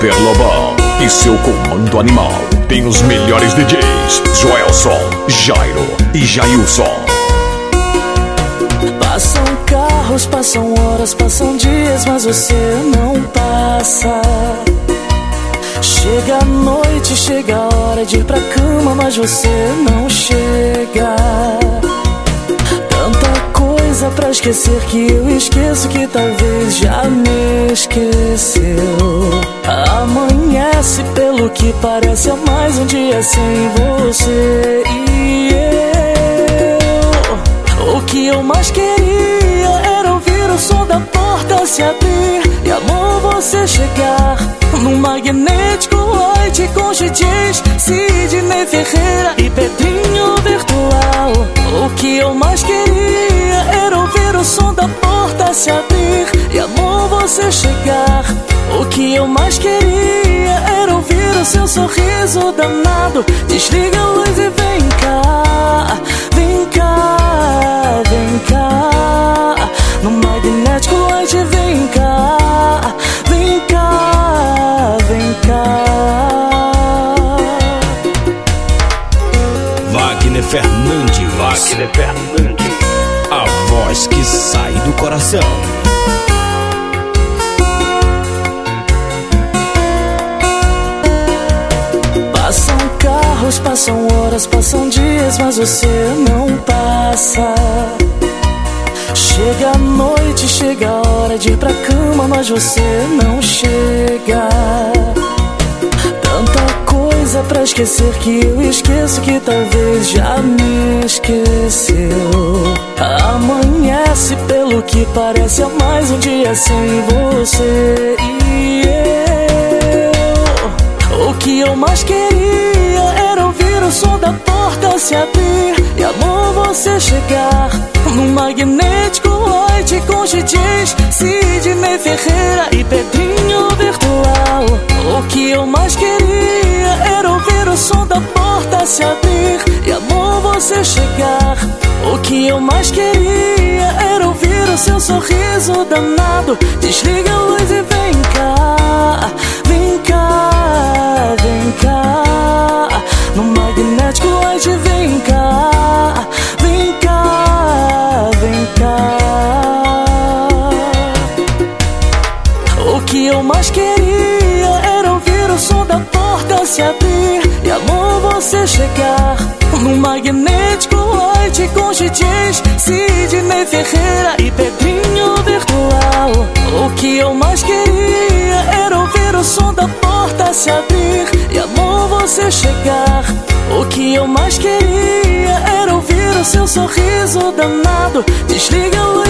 Super Lobão e seu comando animal. Tem os melhores DJs: Joelson, Jairo e Jailson. Passam carros, passam horas, passam dias, mas você não passa. Chega a noite, chega a hora de ir pra cama, mas você não chega. Tanta coisa pra esquecer que eu esqueço que talvez já me esqueceu. Amanhece pelo que parece é mais um dia sem você e eu. O que eu mais queria era ouvir o som da porta se abrir e amor você chegar no magnético White com GJs, Sidney Ferreira e Pedrinho Virtual. O que eu mais queria era ouvir o som da porta se abrir e amor você chegar. O que eu mais queria o seu sorriso danado. Desliga a luz e vem cá, vem cá, vem cá. No magnético White vem cá, vem cá, vem cá. Wagner Fernandes. Wagner Fernandes. A voz que sai do coração. Carros, passam horas, passam dias, mas você não passa. Chega a noite, chega a hora de ir pra cama, mas você não chega. Tanta coisa pra esquecer que eu esqueço que talvez já me esqueceu. Amanhece pelo que parece é mais um dia sem você e eu. O que eu mais queria se abrir e amor você chegar no magnético White com GJs, Sidney Ferreira e Pedrinho Virtual. O que eu mais queria era ouvir o som da porta se abrir e amor você chegar. O que eu mais queria era ouvir o seu sorriso danado. Desliga a luz e vem cá, O que eu mais queria era ouvir o som da porta se abrir e amor você chegar no magnético White com GJs, Sidney Ferreira e Pedrinho Virtual. O que eu mais queria era ouvir o som da porta se abrir e amor você chegar. O que eu mais queria era ouvir o seu sorriso danado. Desliga cá.